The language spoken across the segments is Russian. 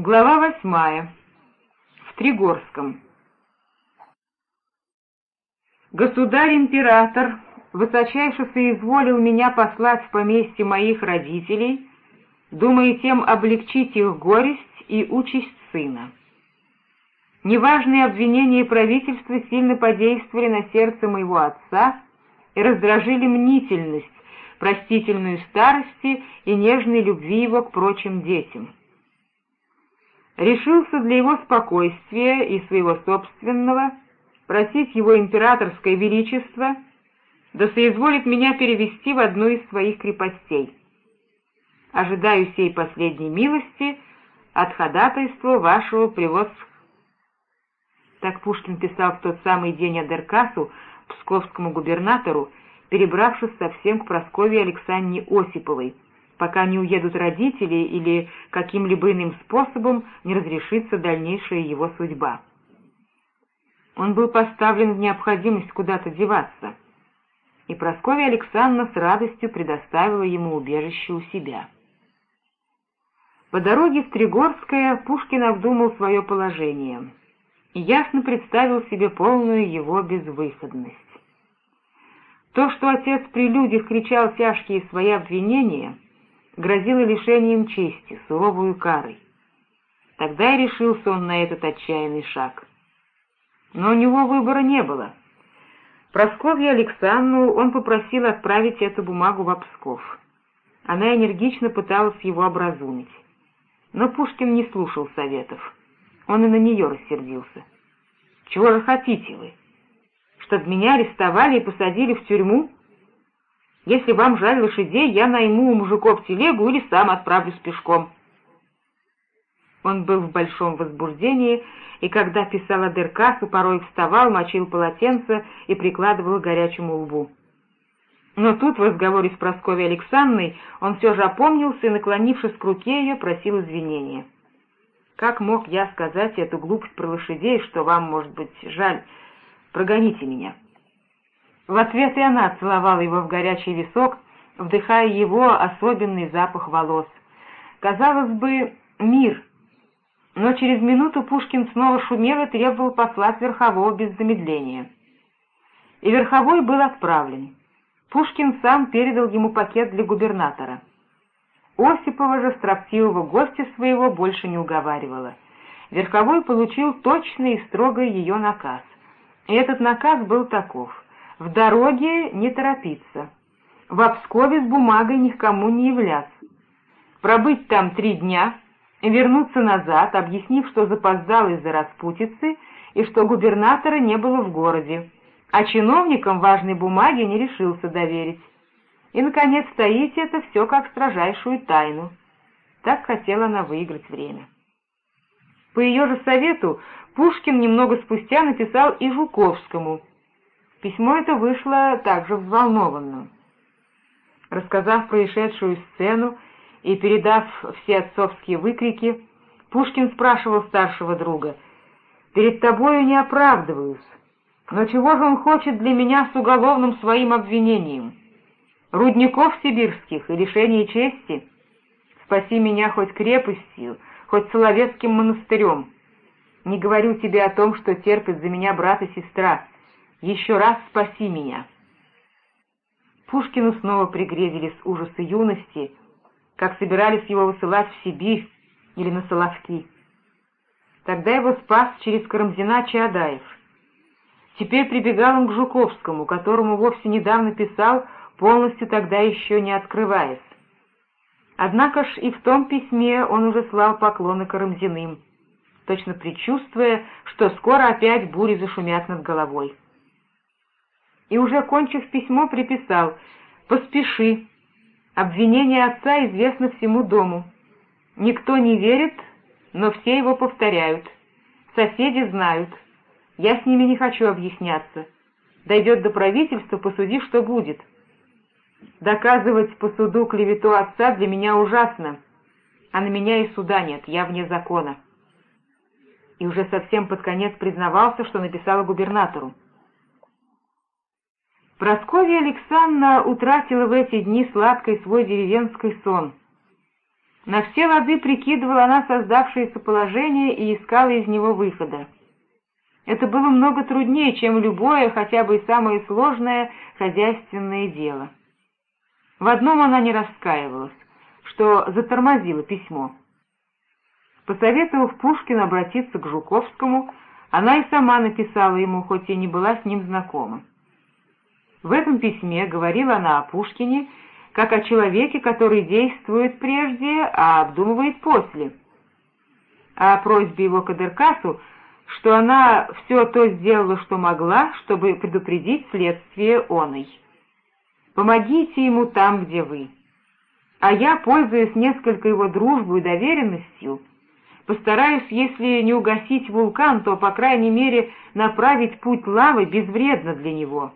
Глава восьмая. В Тригорском. Государь-император высочайше соизволил меня послать в поместье моих родителей, думая тем облегчить их горесть и участь сына. Неважные обвинения правительства сильно подействовали на сердце моего отца и раздражили мнительность, простительную старости и нежной любви его к прочим детям. Решился для его спокойствия и своего собственного просить его императорское величество да соизволит меня перевести в одну из своих крепостей. Ожидаю сей последней милости от ходатайства вашего превосходства. Так Пушкин писал в тот самый день Адеркасу, псковскому губернатору, перебравшись совсем к Прасковье Александре Осиповой, пока не уедут родители или каким-либо иным способом не разрешится дальнейшая его судьба. Он был поставлен в необходимость куда-то деваться, и Прасковья Александровна с радостью предоставила ему убежище у себя. По дороге в Тригорское Пушкин обдумал свое положение и ясно представил себе полную его безвыходность. То, что отец при людях кричал тяжкие свои обвинения, грозило лишением чести, суровую карой. Тогда и решился он на этот отчаянный шаг. Но у него выбора не было. Просковья Александру он попросил отправить эту бумагу в Псков. Она энергично пыталась его образумить. Но Пушкин не слушал советов. Он и на нее рассердился. «Чего же хотите вы? Чтоб меня арестовали и посадили в тюрьму? Если вам жаль лошадей, я найму у мужиков телегу или сам отправлюсь пешком». Он был в большом возбуждении, и когда писал Адеркасу, порой вставал, мочил полотенце и прикладывал к горячему лбу. Но тут, в разговоре с Прасковьей Александровной, он все же опомнился и, наклонившись к руке ее, просил извинения. «Как мог я сказать эту глупость про лошадей, что вам, может быть, жаль? Прогоните меня». В ответ и она целовала его в горячий висок, вдыхая его особенный запах волос. Казалось бы, мир — но через минуту Пушкин снова шумел и требовал послать Верхового без замедления. И Верховой был отправлен. Пушкин сам передал ему пакет для губернатора. Осипова же строптивого гостя своего больше не уговаривала. Верховой получил точный и строгий ее наказ. И этот наказ был таков — в дороге не торопиться, в Обскове с бумагой никому не являться, пробыть там три дня — вернуться назад, объяснив, что запоздал из-за распутицы и что губернатора не было в городе, а чиновникам важной бумаги не решился доверить. И, наконец, стоить это все как строжайшую тайну. Так хотела она выиграть время. По ее же совету Пушкин немного спустя написал и Жуковскому. Письмо это вышло также взволнованным. Рассказав происшедшую сцену, и, передав все отцовские выкрики, Пушкин спрашивал старшего друга, «Перед тобою не оправдываюсь, но чего же он хочет для меня с уголовным своим обвинением? Рудников сибирских и лишение чести? Спаси меня хоть крепостью, хоть Соловецким монастырем. Не говорю тебе о том, что терпит за меня брат и сестра. Еще раз спаси меня». Пушкину снова пригрезились ужасы юности — как собирались его высылать в Сибирь или на Соловки. Тогда его спас через Карамзина Чаадаев. Теперь прибегал он к Жуковскому, которому вовсе недавно писал, полностью тогда еще не открываясь. Однако ж и в том письме он уже слал поклоны Карамзиным, точно предчувствуя, что скоро опять бури зашумят над головой. И уже кончив письмо, приписал «Поспеши, Обвинение отца известно всему дому. Никто не верит, но все его повторяют. Соседи знают. Я с ними не хочу объясняться. Дойдет до правительства, посуди, что будет. Доказывать по суду клевету отца для меня ужасно, а на меня и суда нет, я вне закона. И уже совсем под конец признавался, что написала губернатору. Прасковья Александровна утратила в эти дни сладкий свой деревенский сон. На все лады прикидывала она создавшееся положение и искала из него выхода. Это было много труднее, чем любое, хотя бы и самое сложное хозяйственное дело. В одном она не раскаивалась, что затормозила письмо. Посоветовав Пушкину обратиться к Жуковскому, она и сама написала ему, хоть и не была с ним знакома. В этом письме говорила она о Пушкине как о человеке, который действует прежде, а обдумывает после. О просьбе его к Адеркасу, что она все то сделала, что могла, чтобы предупредить следствие оной. «Помогите ему там, где вы. А я, пользуясь несколько его дружбой и доверенностью, постараюсь, если не угасить вулкан, то, по крайней мере, направить путь лавы безвредно для него»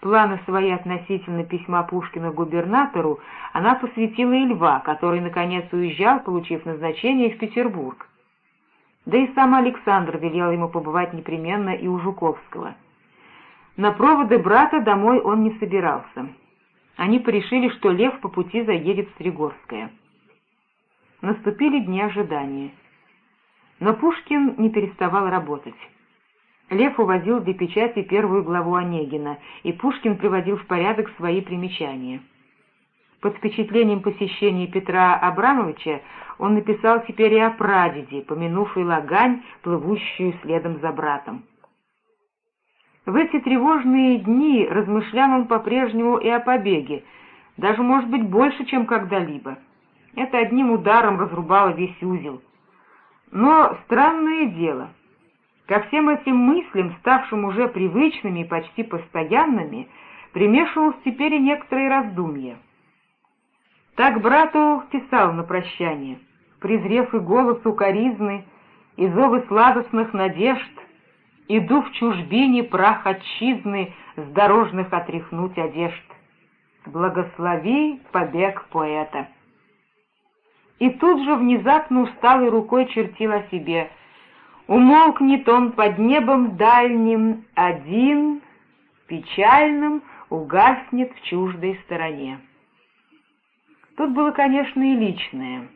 планы свои относительно письма Пушкина губернатору она посвятила и Льва, который, наконец, уезжал, получив назначение в Петербург. Да и сам Александр велел ему побывать непременно и у Жуковского. На проводы брата домой он не собирался. Они порешили, что Лев по пути заедет в Стригорское. Наступили дни ожидания. Но Пушкин не переставал работать. Лев увозил для печати первую главу Онегина, и Пушкин приводил в порядок свои примечания. Под впечатлением посещения Петра Абрамовича он написал теперь и о прадеде, помянув и лагань, плывущую следом за братом. В эти тревожные дни размышлял он по-прежнему и о побеге, даже, может быть, больше, чем когда-либо. Это одним ударом разрубало весь узел. Но странное дело — Ко всем этим мыслям, ставшим уже привычными и почти постоянными, примешивалось теперь и некоторые раздумья. Так брату писал на прощание, презрев и голос укоризны, и зовы сладостных надежд, иду в чужбине прах отчизны с дорожных отряхнуть одежд. Благослови побег поэта. И тут же внезапно усталой рукой чертил о себе — Умолкнет он под небом дальним, один, печальным, угаснет в чуждой стороне. Тут было, конечно, и личное.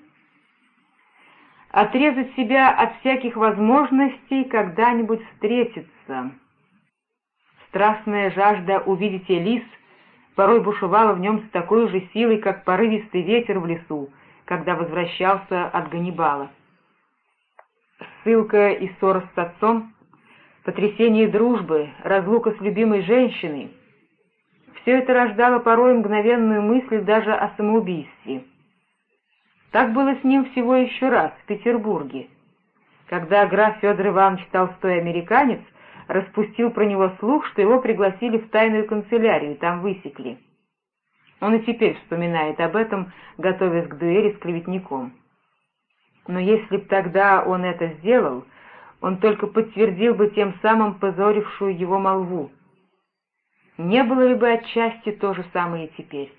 Отрезать себя от всяких возможностей когда-нибудь встретиться. Страстная жажда увидеть Элис порой бушевала в нем с такой же силой, как порывистый ветер в лесу, когда возвращался от Ганнибала ссылка и ссора с отцом, потрясение дружбы, разлука с любимой женщиной — все это рождало порой мгновенную мысль даже о самоубийстве. Так было с ним всего еще раз, в Петербурге, когда граф Федор Иванович Толстой американец распустил про него слух, что его пригласили в тайную канцелярию и там высекли. Он и теперь вспоминает об этом, готовясь к дуэли с клеветником. Но если б тогда он это сделал, он только подтвердил бы тем самым позорившую его молву. Не было ли бы отчасти то же самое и теперь?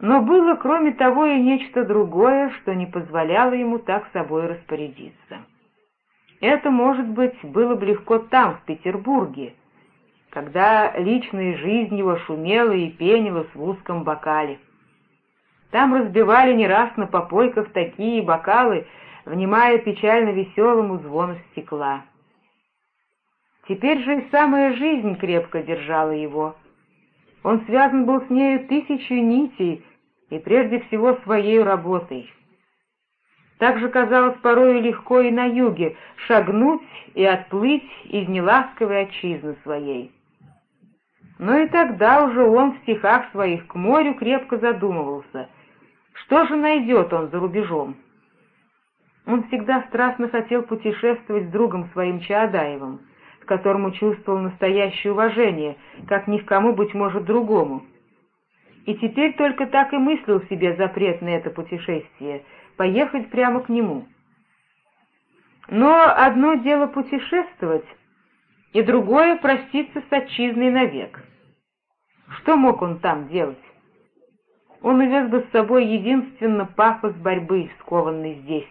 Но было, кроме того, и нечто другое, что не позволяло ему так собой распорядиться. Это, может быть, было бы легко там, в Петербурге, когда личная жизнь его шумела и пенилась в узком бокале. Там разбивали не раз на попойках такие бокалы, внимая печально веселому звону стекла. Теперь же и самая жизнь крепко держала его. Он связан был с нею тысячей нитей и прежде всего своей работой. Так же казалось порою легко и на юге шагнуть и отплыть из неласковой отчизны своей. Но и тогда уже он в стихах своих к морю крепко задумывался — что же найдет он за рубежом? Он всегда страстно хотел путешествовать с другом своим Чаадаевым, к которому чувствовал настоящее уважение, как ни к кому, быть может, другому. И теперь только так и мыслил себе запрет на это путешествие — поехать прямо к нему. Но одно дело путешествовать, и другое — проститься с отчизной навек. Что мог он там делать? Он увез бы с собой единственно пафос борьбы, скованный здесь.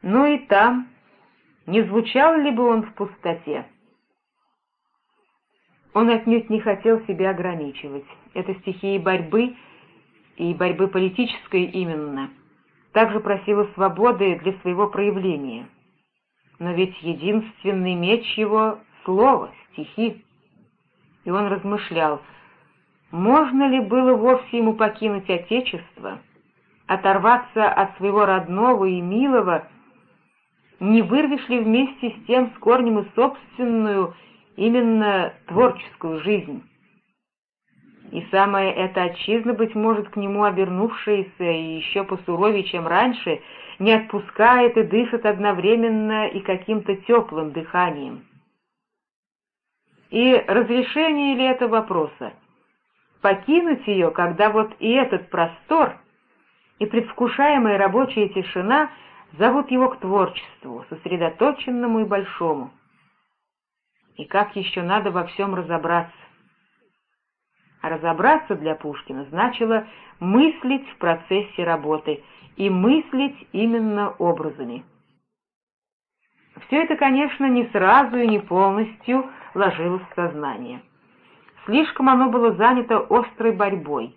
Но и там, не звучал ли бы он в пустоте? Он отнюдь не хотел себя ограничивать. Эта стихия борьбы и борьбы политической именно, также просила свободы для своего проявления. Но ведь единственный меч его — слово, стихи. И он размышлял, можно ли было вовсе ему покинуть Отечество, оторваться от своего родного и милого, не вырвешь ли вместе с тем с корнем и собственную, именно творческую жизнь? И самая эта отчизна, быть может, к нему обернувшаяся и еще посуровее, чем раньше, не отпускает и дышит одновременно и каким-то теплым дыханием. И разрешение ли это вопроса? Покинуть ее, когда вот и этот простор, и предвкушаемая рабочая тишина зовут его к творчеству, сосредоточенному и большому. И как еще надо во всем разобраться? А разобраться для Пушкина значило мыслить в процессе работы и мыслить именно образами. Все это, конечно, не сразу и не полностью ложилось в сознание. Слишком оно было занято острой борьбой,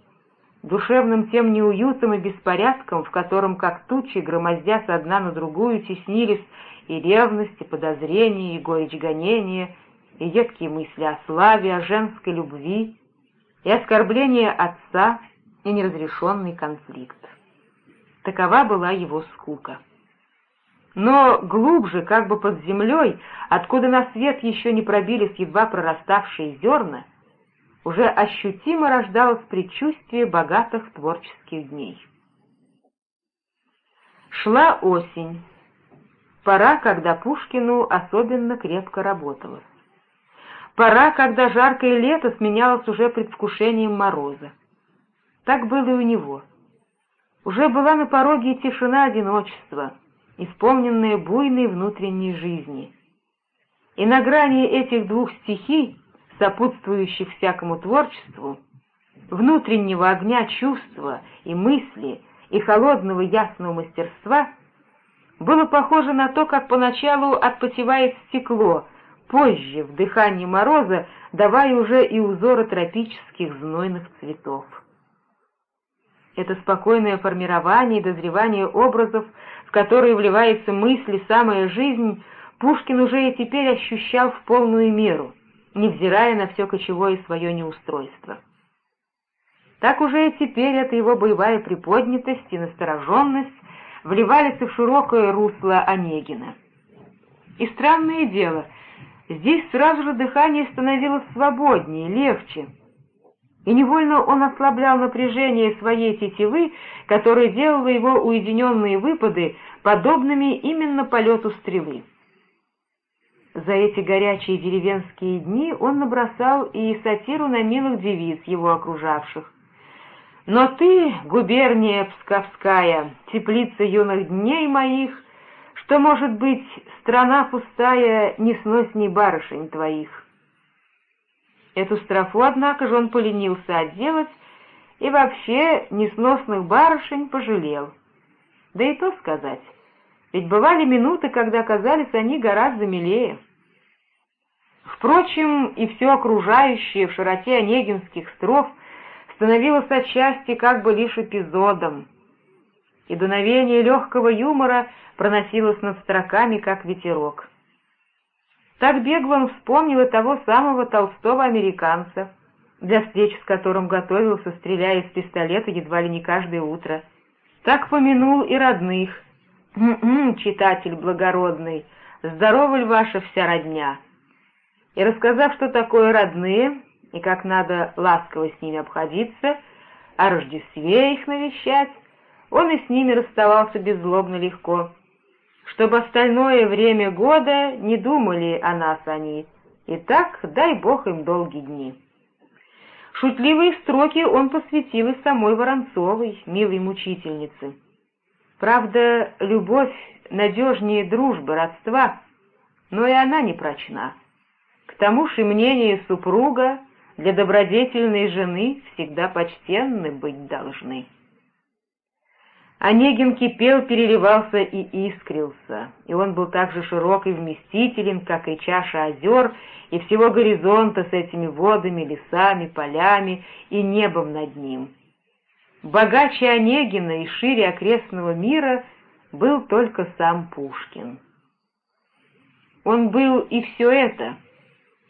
душевным тем неуютом и беспорядком, в котором, как тучи, громоздясь одна на другую, теснились и ревность, и подозрение, и горечь гонения, и едкие мысли о славе, о женской любви, и оскорбление отца, и неразрешенный конфликт. Такова была его скука. Но глубже, как бы под землей, откуда на свет еще не пробились едва прораставшие зерна, уже ощутимо рождалось предчувствие богатых творческих дней. Шла осень, пора, когда Пушкину особенно крепко работалось. Пора, когда жаркое лето сменялось уже предвкушением мороза. Так было и у него. Уже была на пороге тишина одиночества, исполненная буйной внутренней жизни. И на грани этих двух стихий, сопутствующих всякому творчеству, внутреннего огня чувства и мысли и холодного ясного мастерства, было похоже на то, как поначалу отпотевает стекло — позже, в дыхании мороза, давая уже и узоры тропических знойных цветов. Это спокойное формирование и дозревание образов, в которые вливается мысль и самая жизнь, Пушкин уже и теперь ощущал в полную меру, невзирая на все кочевое свое неустройство. Так уже и теперь эта его боевая приподнятость и настороженность вливались в широкое русло Онегина. И странное дело — Здесь сразу же дыхание становилось свободнее, легче. И невольно он ослаблял напряжение своей тетивы, которое делало его уединенные выпады подобными именно полету стрелы. За эти горячие деревенские дни он набросал и сатиру на милых девиц, его окружавших. «Но ты, губерния Псковская, теплица юных дней моих, что, может быть, страна пустая не сносней барышень твоих. Эту строфу, однако же, он поленился отделать и вообще несносных барышень пожалел. Да и то сказать, ведь бывали минуты, когда казались они гораздо милее. Впрочем, и все окружающее в широте онегинских строф становилось отчасти как бы лишь эпизодом, и дуновение легкого юмора проносилось над строками, как ветерок. Так бегло вспомнил и того самого толстого американца, для встреч с которым готовился, стреляя из пистолета едва ли не каждое утро. Так помянул и родных. «М-м, читатель благородный, здорова ли ваша вся родня?» И рассказав, что такое родные, и как надо ласково с ними обходиться, о Рождестве их навещать, он и с ними расставался беззлобно легко, чтобы остальное время года не думали о нас они, и так дай Бог им долгие дни. Шутливые строки он посвятил и самой Воронцовой, милой мучительнице. Правда, любовь надежнее дружбы, родства, но и она не прочна. К тому же мнение супруга для добродетельной жены всегда почтенны быть должны. Онегин кипел, переливался и искрился, и он был так же широк и вместителен, как и чаша озер, и всего горизонта с этими водами, лесами, полями и небом над ним. богаче Онегина и шире окрестного мира был только сам Пушкин. Он был и все это,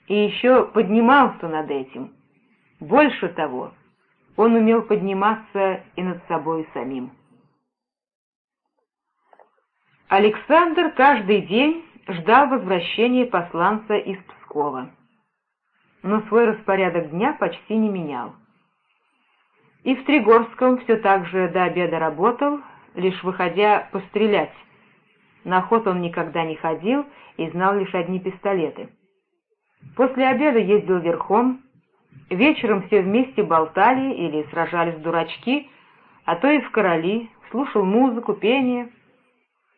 и еще поднимался над этим. Больше того, он умел подниматься и над собой самим. Александр каждый день ждал возвращения посланца из Пскова, но свой распорядок дня почти не менял. И в Тригорском все так же до обеда работал, лишь выходя пострелять. На охоту он никогда не ходил и знал лишь одни пистолеты. После обеда ездил верхом, вечером все вместе болтали или сражались в дурачки, а то и в короли, слушал музыку, пение.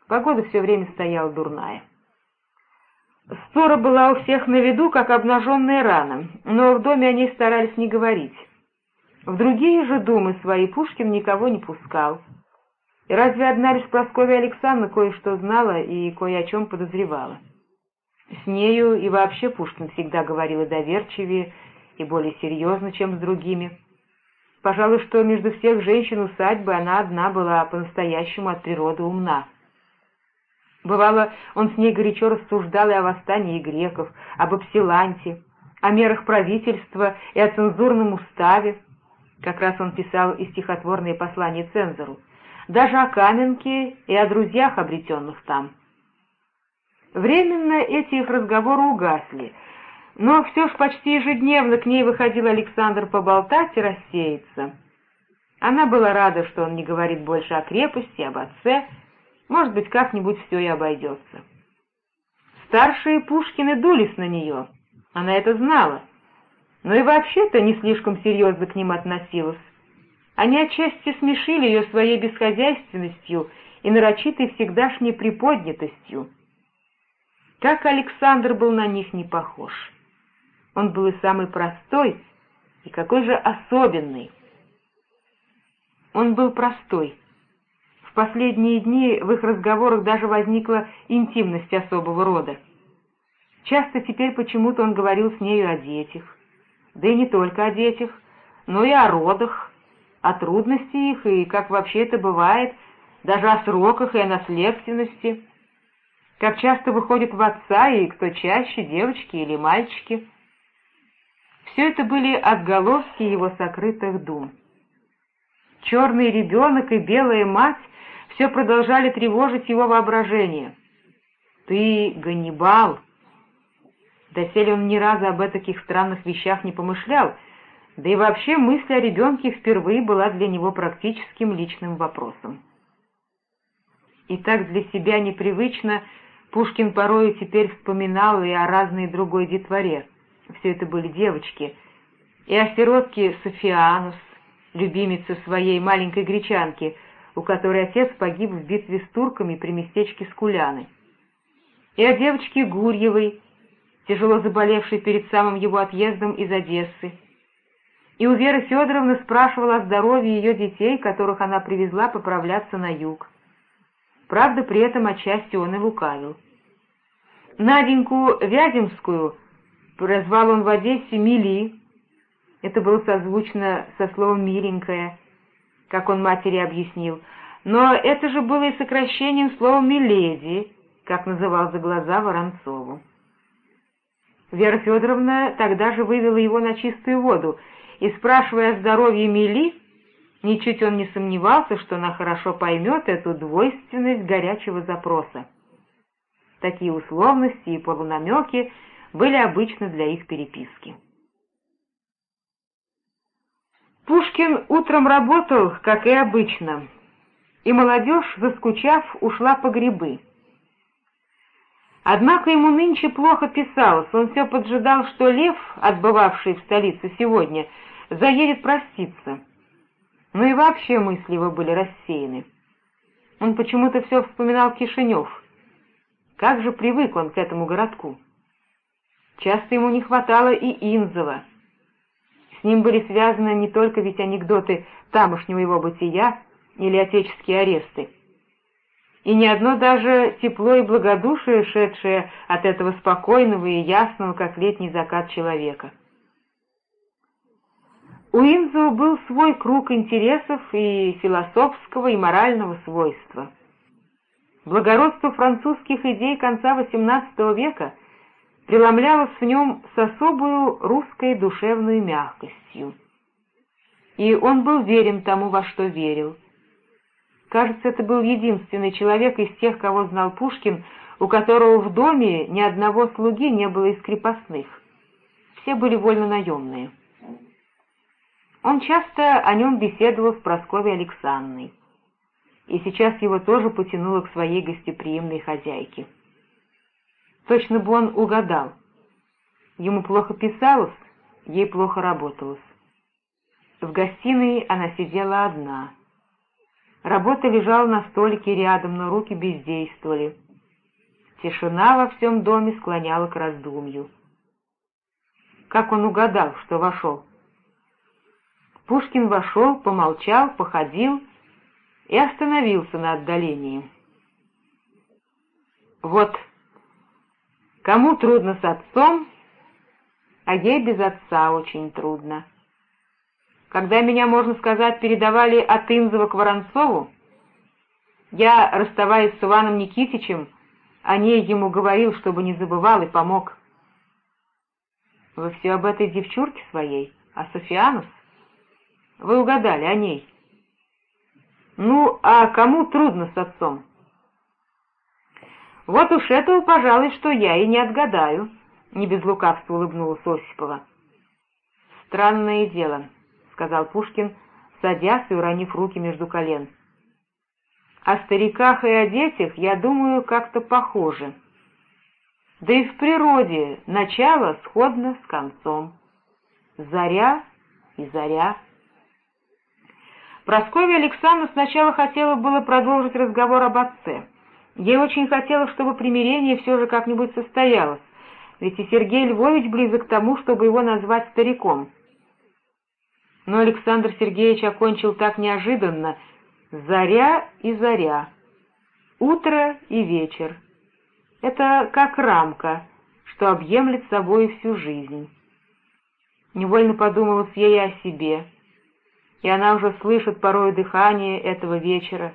Погода все время стояла дурная. Ссора была у всех на виду, как обнаженная рана, но в доме они старались не говорить. В другие же думы свои Пушкин никого не пускал. И разве одна лишь Прасковья Александровна кое-что знала и кое о чем подозревала? С нею и вообще Пушкин всегда говорил и доверчивее, и более серьезно, чем с другими. Пожалуй, что между всех женщин усадьбы она одна была по-настоящему от природы умна. Бывало, он с ней горячо рассуждал и о восстании греков, об Апсиланте, о мерах правительства и о цензурном уставе. Как раз он писал и стихотворные послания цензору, даже о Каменке и о друзьях, обретенных там. Временно эти их разговоры угасли, но все ж почти ежедневно к ней выходил Александр поболтать и рассеяться. Она была рада, что он не говорит больше о крепости, об отце, может быть, как-нибудь все и обойдется. Старшие Пушкины дулись на нее, она это знала, но и вообще-то не слишком серьезно к ним относилась. Они отчасти смешили ее своей бесхозяйственностью и нарочитой всегдашней приподнятостью. Как Александр был на них не похож. Он был и самый простой, и какой же особенный. Он был простой, последние дни в их разговорах даже возникла интимность особого рода. Часто теперь почему-то он говорил с нею о детях, да и не только о детях, но и о родах, о трудности их и, как вообще это бывает, даже о сроках и о наследственности, как часто выходит в отца и кто чаще, девочки или мальчики. Все это были отголоски его сокрытых дум. Черный ребенок и белая мать все продолжали тревожить его воображение. «Ты Ганнибал!» Доселе он ни разу об таких странных вещах не помышлял, да и вообще мысль о ребенке впервые была для него практическим личным вопросом. И так для себя непривычно Пушкин порою теперь вспоминал и о разной другой детворе. Все это были девочки. И о сиротке Софианус, любимице своей маленькой гречанки — у которой отец погиб в битве с турками при местечке Скуляны, и о девочке Гурьевой, тяжело заболевшей перед самым его отъездом из Одессы. И у Веры Федоровны спрашивала о здоровье ее детей, которых она привезла поправляться на юг. Правда, при этом отчасти он и лукавил. Наденьку Вяземскую прозвал он в Одессе Мили. Это было созвучно со словом «миленькая», как он матери объяснил, но это же было и сокращением слова «миледи», как называл за глаза Воронцову. Вера Федоровна тогда же вывела его на чистую воду, и, спрашивая о здоровье Мили, ничуть он не сомневался, что она хорошо поймет эту двойственность горячего запроса. Такие условности и полунамеки были обычны для их переписки. Пушкин утром работал, как и обычно, и молодежь, заскучав, ушла по грибы. Однако ему нынче плохо писалось, он все поджидал, что Лев, отбывавший в столице сегодня, заедет проститься. Но и вообще мысли его были рассеяны. Он почему-то все вспоминал Кишинев. Как же привык он к этому городку. Часто ему не хватало и Инзова — с ним были связаны не только ведь анекдоты тамошнего его бытия или отеческие аресты. И ни одно даже тепло и благодушие, шедшее от этого спокойного и ясного, как летний закат человека. У Инзо был свой круг интересов и философского, и морального свойства. Благородство французских идей конца XVIII века преломлялось в нем с особую русской душевной мягкостью. И он был верен тому, во что верил. Кажется, это был единственный человек из тех, кого знал Пушкин, у которого в доме ни одного слуги не было из крепостных. Все были вольно наемные. Он часто о нем беседовал с Прасковьей Александрой, и сейчас его тоже потянуло к своей гостеприимной хозяйке. Точно бы он угадал. Ему плохо писалось, ей плохо работалось. В гостиной она сидела одна. Работа лежала на столике рядом, но руки бездействовали. Тишина во всем доме склоняла к раздумью. Как он угадал, что вошел? Пушкин вошел, помолчал, походил и остановился на отдалении. Вот, кому трудно с отцом, а ей без отца очень трудно. Когда меня, можно сказать, передавали от Инзова к Воронцову, я, расставаясь с Иваном Никитичем, о ней ему говорил, чтобы не забывал и помог. Вы все об этой девчурке своей, о Софианус? Вы угадали о ней. Ну, а кому трудно с отцом? Вот уж этого, пожалуй, что я и не отгадаю, — не без лукавства улыбнулась Осипова. Странное дело, — сказал Пушкин, садясь и уронив руки между колен. О стариках и о детях, я думаю, как-то похоже. Да и в природе начало сходно с концом. Заря и заря. Прасковья Александровна сначала хотела было продолжить разговор об отце. Ей очень хотелось, чтобы примирение все же как-нибудь состоялось, ведь и Сергей Львович близок к тому, чтобы его назвать стариком. Но Александр Сергеевич окончил так неожиданно «заря и заря», «утро и вечер». Это как рамка, что объемлет собой всю жизнь. Невольно подумалось ей о себе — и она уже слышит порой дыхание этого вечера,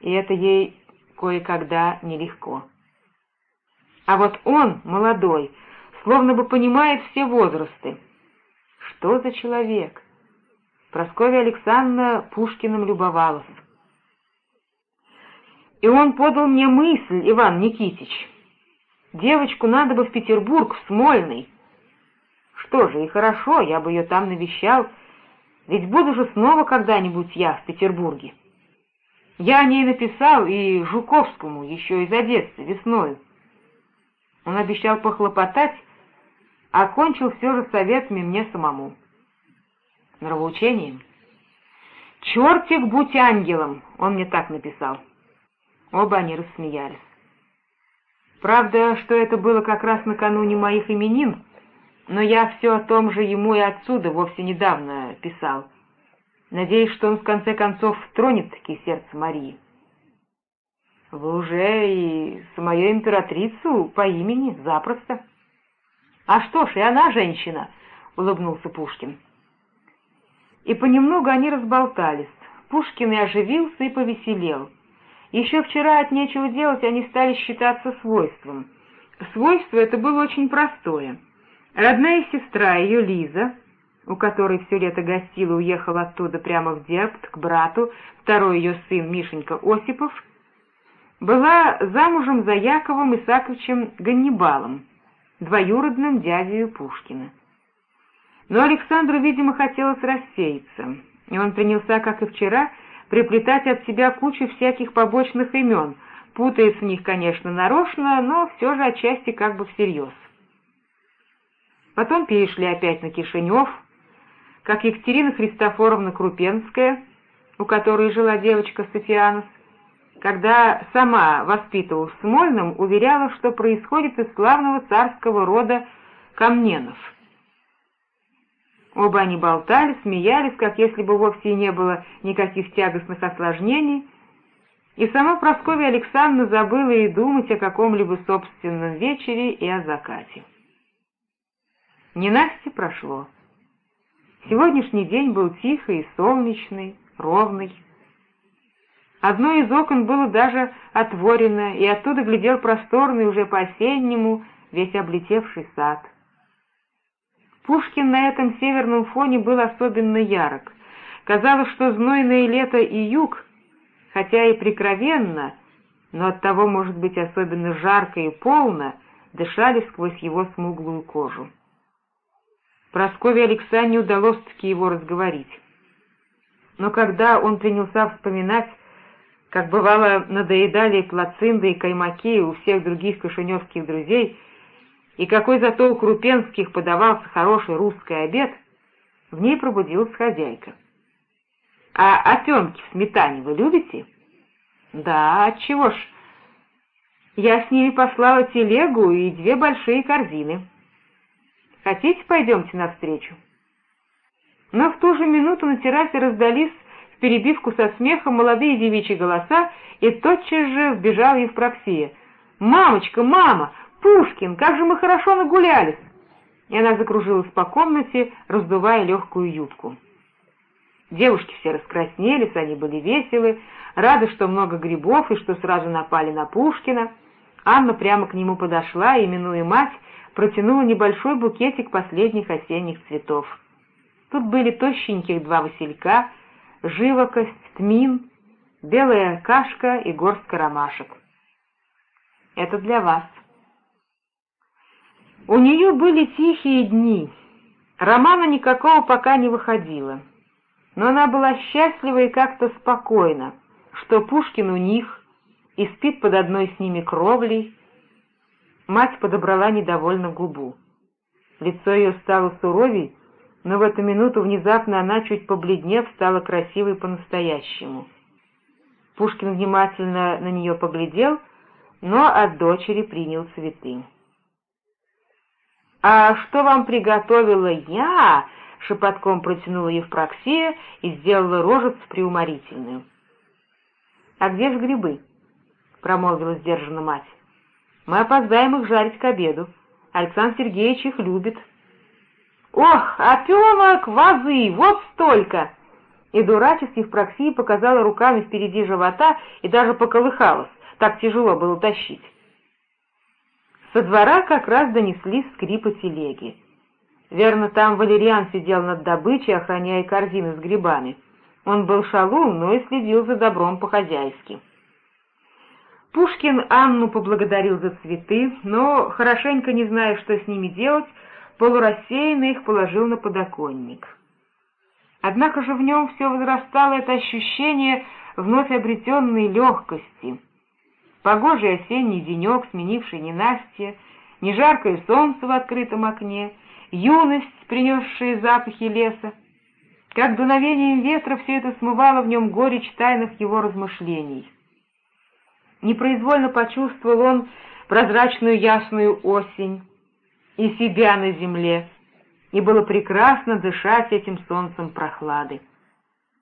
и это ей кое-когда нелегко. А вот он, молодой, словно бы понимает все возрасты. Что за человек? Прасковья Александровна Пушкиным любовалась. И он подал мне мысль, Иван Никитич. Девочку надо бы в Петербург, в Смольный. Что же, и хорошо, я бы ее там навещал, ведь буду же снова когда-нибудь я в Петербурге. Я о ней написал и Жуковскому еще из Одессы весной. Он обещал похлопотать, а кончил все же советами мне самому. Нравоучением. «Чертик, будь ангелом!» — он мне так написал. Оба они рассмеялись. Правда, что это было как раз накануне моих именин, но я все о том же ему и отсюда вовсе недавно писал. Надеюсь, что он в конце концов тронет-таки сердце Марии. Вы уже и самую императрицу по имени запросто. А что ж, и она женщина, — улыбнулся Пушкин. И понемногу они разболтались. Пушкин и оживился, и повеселел. Еще вчера от нечего делать они стали считаться свойством. Свойство это было очень простое — Родная сестра ее, Лиза, у которой все лето гостила, уехала оттуда прямо в Дербт к брату, второй ее сын Мишенька Осипов, была замужем за Яковом Исаковичем Ганнибалом, двоюродным дядей Пушкина. Но Александру, видимо, хотелось рассеяться, и он принялся, как и вчера, приплетать от себя кучу всяких побочных имен, путаясь в них, конечно, нарочно, но все же отчасти как бы всерьез. Потом перешли опять на Кишинев, как Екатерина Христофоровна Крупенская, у которой жила девочка Софианус, когда сама воспитывалась в Смольном, уверяла, что происходит из славного царского рода Камненов. Оба они болтали, смеялись, как если бы вовсе не было никаких тягостных осложнений, и сама Прасковья Александровна забыла и думать о каком-либо собственном вечере и о закате. Ненастье прошло. Сегодняшний день был тихий, солнечный, ровный. Одно из окон было даже отворено, и оттуда глядел просторный уже по-осеннему весь облетевший сад. Пушкин на этом северном фоне был особенно ярок. Казалось, что знойное лето и юг, хотя и прикровенно, но оттого, может быть, особенно жарко и полно, дышали сквозь его смуглую кожу. Прасковье Александре удалось-таки его разговорить. Но когда он принялся вспоминать, как бывало надоедали плацинды и каймаки у всех других кишиневских друзей, и какой зато у Крупенских подавался хороший русский обед, в ней пробудилась хозяйка. «А опенки в сметане вы любите?» «Да, отчего ж. Я с ними послала телегу и две большие корзины». Хотите, пойдемте навстречу?» Но в ту же минуту на террасе раздались в перебивку со смехом молодые девичьи голоса, и тотчас же вбежала Евпроксия. «Мамочка, мама! Пушкин! Как же мы хорошо нагулялись!» И она закружилась по комнате, раздувая легкую юбку. Девушки все раскраснелись, они были веселы, рады, что много грибов и что сразу напали на Пушкина. Анна прямо к нему подошла и, минуя мать, протянула небольшой букетик последних осенних цветов. Тут были тощеньких два василька, живокость, тмин, белая кашка и горстка ромашек. Это для вас. У нее были тихие дни. Романа никакого пока не выходило. Но она была счастлива и как-то спокойна, что Пушкин у них и спит под одной с ними кровлей, Мать подобрала недовольно губу. Лицо ее стало суровей, но в эту минуту внезапно она, чуть побледнев, стала красивой по-настоящему. Пушкин внимательно на нее поглядел, но от дочери принял цветы. «А что вам приготовила я?» — шепотком протянула Евпроксия и сделала рожицу приуморительную. «А где же грибы?» — промолвила сдержанно мать. Мы опоздаем их жарить к обеду. Александр Сергеевич их любит. Ох, опенок, вазы, вот столько! И дурачесть Евпроксия показала руками впереди живота и даже поколыхалась, так тяжело было тащить. Со двора как раз донеслись скрипы телеги. Верно, там Валериан сидел над добычей, охраняя корзины с грибами. Он был шалун, но и следил за добром по-хозяйски. Пушкин Анну поблагодарил за цветы, но, хорошенько не зная, что с ними делать, полурассеянно их положил на подоконник. Однако же в нем все возрастало это ощущение вновь обретенной легкости. Погожий осенний денек, сменивший ненастье, не жаркое солнце в открытом окне, юность, принесшая запахи леса. Как дуновением ветра все это смывало в нем горечь тайных его размышлений. Непроизвольно почувствовал он прозрачную ясную осень и себя на земле, и было прекрасно дышать этим солнцем прохлады.